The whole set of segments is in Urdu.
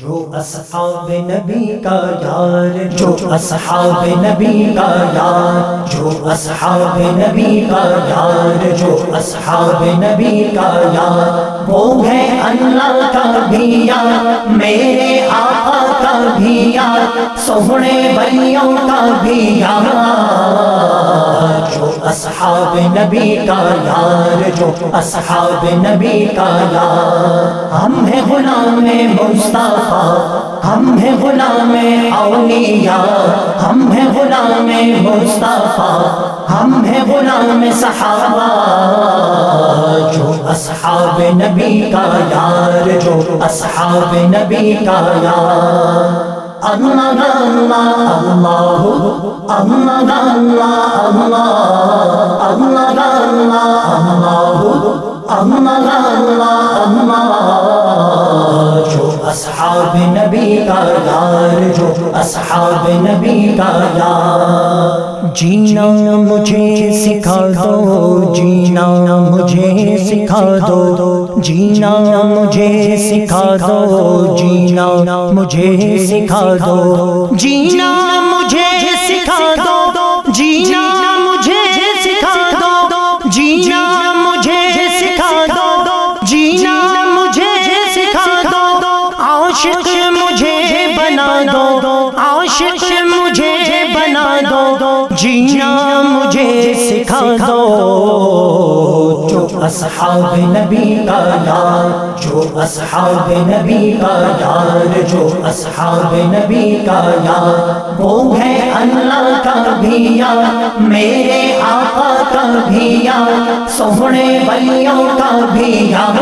جو اصحاب نبی کا یار، جو اصحاب نبی کا یار، جو اصحاب نبی کا یار، جو اصحاب نبی کا یار، وہ ہے اللہ کا بھی یار، میرے آقا کا بھی یار، سونے بلیوں کا بھی یار۔ اصحاب نبی کا یار جو اصحاب نبی کا یار۔ ہم ہیں غلام مصطفیٰ، ہم ہیں غلام اولیاء۔ ہم ہیں غلام مصطفیٰ، ہم ہیں غلام صحابہ۔ جو اصحاب نبی کا یار، جو اصحاب نبی کا یار۔ اللہ اللہ اللہ اللہ اللہ جو اصحاب نبی کا یار جو اصحاب نبی کا یار جینا مجھے سکھا دو، جینا مجھے سکھا دو، جینا مجھے سکھا دو، جینا مجھے سکھا دو، جینا اصحاب نبی کا یار، جو اصحاب نبی کا یار، جو اصحاب نبی کا یار، وہ ہے اللہ کا بھی یار میرے آقا کا بھی یار سونے بلیوں کا بھی یار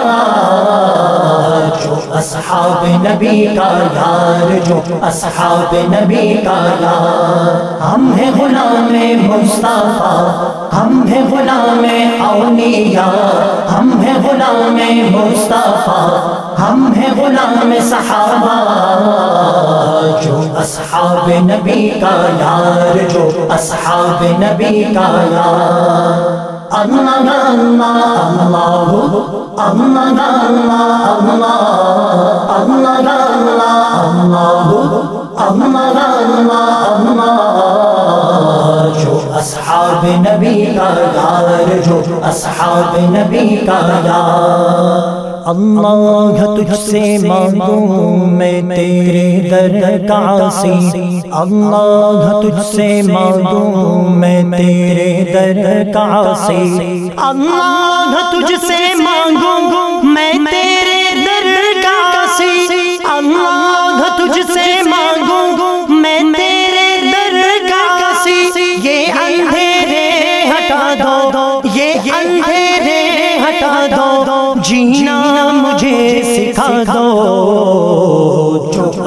جو اصحاب نبی کا یار، جو اصحاب نبی کا یار. ہم ہیں غلام مصطفیٰ، ہم ہیں غلام اولیاء. غلام مصطفیٰ ہم ہیں غلام صحابہ جو اصحاب نبی کا یار جو اصحاب نبی کا یار اللہ اللہ اللہ اللہ جو اصحاب نبی کا یار جو اصحاب نبی کا یار اللہ تجھ سے مانگوں میں تیرے در کا عاصی اللہ تجھ سے مانگوں میں تیرے در کا عاصی اللہ تجھ سے مانگوں میں تیرے در کا عاصی اللہ تجھ سے مانگوں جینا مجھے سکھا دو۔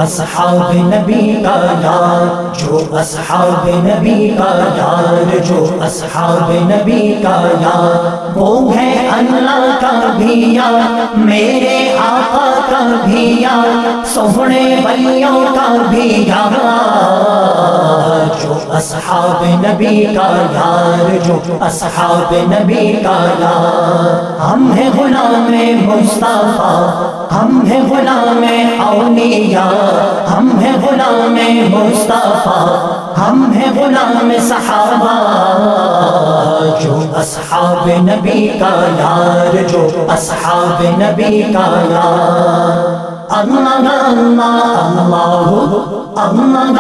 اصحاب نبی کا یار، جو اصحاب نبی کا یار، جو اصحاب نبی کا یار۔ وہ ہے اللہ کا بھی یار، میرے آقا کا بھی یار سونے بلیوں کا بھی یار۔ جو اصحاب نبی کا یار، جو اصحاب نبی کا یار۔ ہم ہیں غلام مصطفیٰ ہم ہیں غلام اولیاء ہم ہیں غلام مصطفیٰ ہم ہیں غلام صحابہ جو اصحاب نبی کا یار جو اصحاب نبی کا یار اللہ اللہ اللہ اللہ اللہ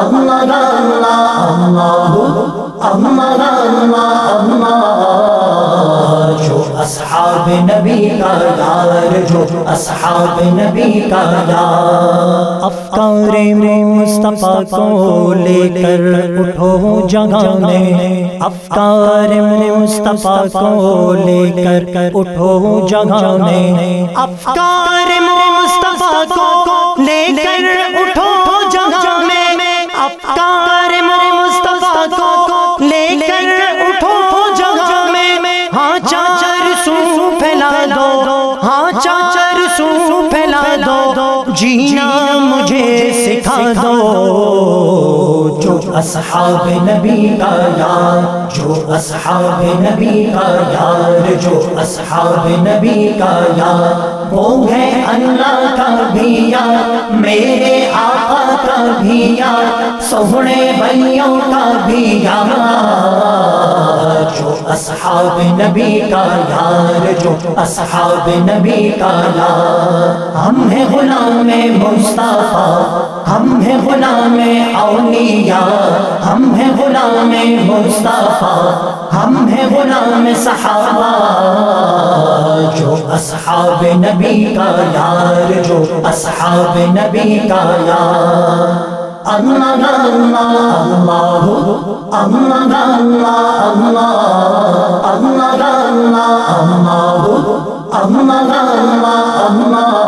اللہ اللہ جو اصحاب نبی کا یار جو اصحاب نبی کا یار۔ افکار مصطفیٰ کو لے کر اٹھو جگہ میں افکار مصطفیٰ کو لے کر اٹھو جگہ میں افکار مصطفیٰ کو لے کر اٹھو دو ہاں چار سو پھیلا دو، جینا مجھے سکھا دو۔ جو اصحاب نبی کا یار، جو اصحاب نبی کا یار، جو اصحاب نبی کا یار۔ وہ ہے اللہ کا بھی یار، میرے آقا بھی یار سہنے بھائیوں کا بھی یار جو اصحاب نبی کا یار جو اصحاب نبی کا یار ہم ہیں غلام مصطفیٰ ہم ہیں غلام اولیاء ہم ہیں غلام مصطفیٰ ہم ہیں غلام صحابہ اصحاب نبی کا یار جو اصحاب نبی کا یار اللہ اللہ اللہ اللہ اللہ اللہ اللہ اللہ اللہ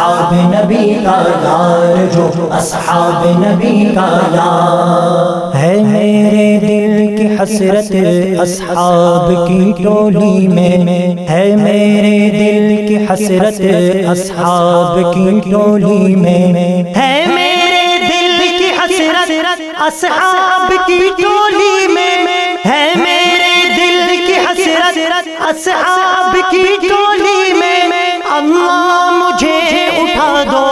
اصحاب نبی کا یار جو اصحاب نبی کا یار ہے میرے دل کی حسرت اصحاب کی ٹولی میں ہے میرے دل کی حسرت اصحاب کی ٹولی میں ہے میرے دل کی حسرت اصحاب کی ٹولی میں ہے میرے دل کی حسرت اصحاب کی ٹولی میں اللہ مجھے اٹھا دو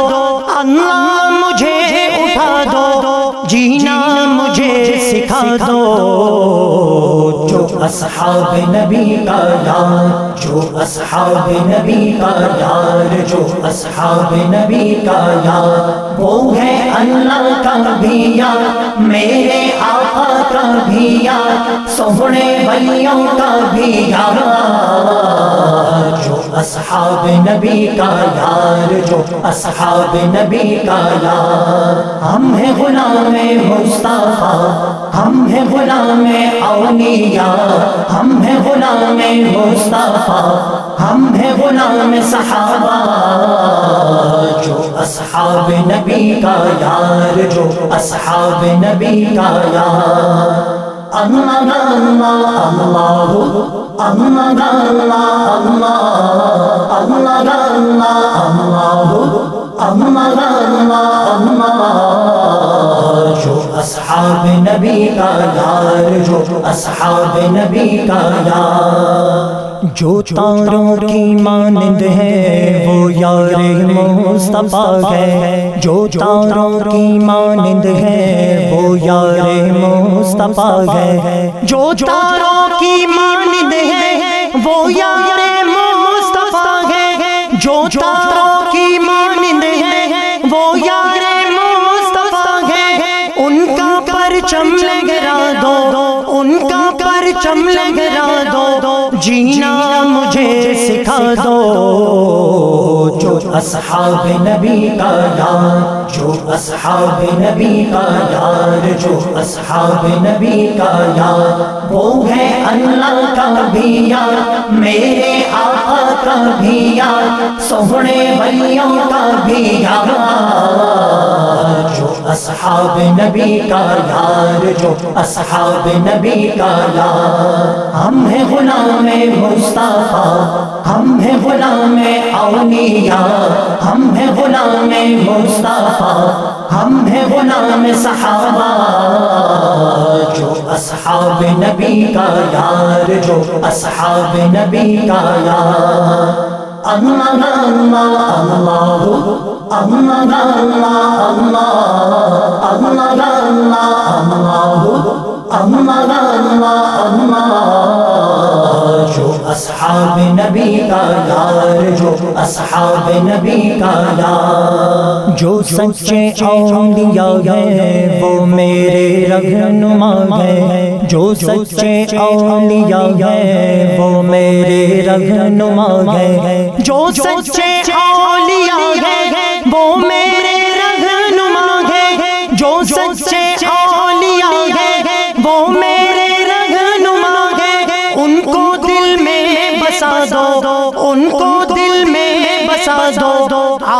اللہ مجھے اٹھا دو جینا مجھے سکھا دو۔ جو اصحاب نبی کا یار جو اصحاب نبی کا یار جو اصحاب نبی کا یار وہ ہے اللہ کا بھی یار میرے آقا کا بھی یار سہنے بھائیوں کا بھی یار جو اصحاب نبی کا یار جو اصحاب نبی کا یار ہم ہیں غلام مصطفیٰ، ہم ہیں غلام اولیاء۔ ہم ہیں غلام مصطفیٰ ہم ہیں غلام صحابہ جو اصحاب نبی کا یار جو اصحاب نبی کا یار اما اللہ اما گانا اما گانا اللہ جو اصحاب نبی کا یار جو اصحاب نبی کا یار جو تاروں کی مانند ہے، وہ یار مصطفیٰ ہے۔ جو تاروں کی مانند ہے، وہ یار مصطفیٰ ہے۔ جو تاروں کی مانند ہے، وہ یار پرچم دو، جینا مجھے سکھا دو۔ جو اصحاب نبی کا یار، جو اصحاب نبی کا یار، جو اصحاب نبی کا یار۔ وہ ہے اللہ کا بھی یار، میرے آقا کا بھی یار سہنے بھائیوں کا بھی یار اصحاب نبی کا یار جو اصحاب نبی کا یار۔ ہم ہیں غلام مصطفیٰ، ہم ہیں غلام اولیاء۔ ہم ہیں غلام مصطفیٰ، ہم ہیں غلام صحابہ۔ جو اصحاب نبی کا یار، جو اصحاب نبی کا یار۔ اللہ اللہ اللہ اللہ اللہ اللہ اللہ جو اصحاب نبی کا یار، جو اصحاب نبی کا یار۔ جو سچے اولیاء ہیں، وہ میرے رہنما ہیں۔ جو سچے اولیاء ہیں وہ میرے رہنما ہیں۔ جو سچے اولیاء ہیں وہ میرے رہنما ہیں۔ جو سچے اولیاء ہیں وہ میرے رہنما ہیں۔ ان کو دل میں بسا دو۔ ان کو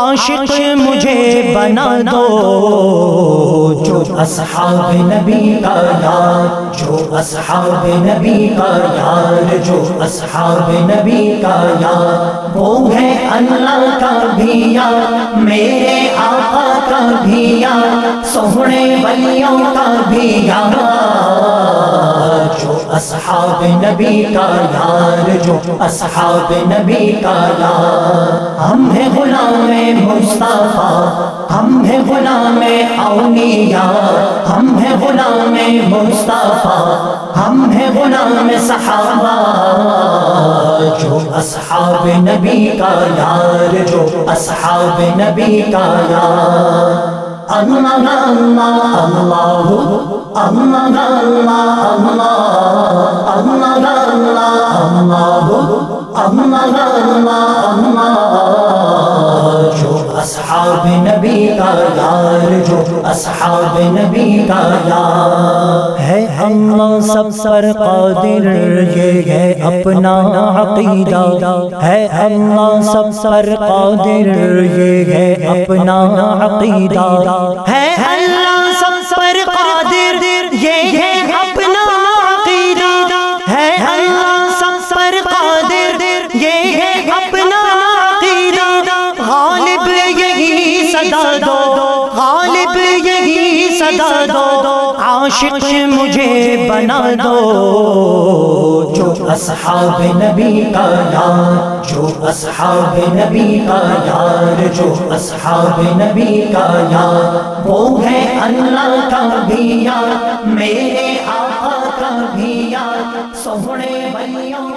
عاشق مجھے بنا دو، جو اصحاب نبی کا یار، جو اصحاب نبی کا یار، جو اصحاب نبی کا یار، وہ ہے اللہ کا بھی یار، میرے آقا کا بھی یار سونے ولیوں کا بھی یار جو اصحاب نبی کا یار، جو اصحاب نبی کا یار۔ ہم ہیں غلام مصطفیٰ، ہم ہیں غلام اولیاء۔ ہم ہیں غلام مصطفیٰ ہم ہیں غلام صحابہ جو اصحاب نبی کا یار جو اصحاب نبی کا یار اللہ اللہ اللہ اللہ اللہ اللہ اللہ اللہ جو اصحاب نبی کا یار جو اصحاب نبی کا یار ہے. اللہ سب پر قادر یہ ہے اپنا عقیدہ. ہے اللہ سب پر قادر یہ ہے اپنا عقیدہ. ہے اللہ عاشق مجھے بنا دو، جو اصحاب نبی کا یار، جو اصحاب نبی کا یار، جو اصحاب نبی کا یار، وہ ہے اللہ کا بھی یار، میرے آقا کا بھی یار، سونے بلیوں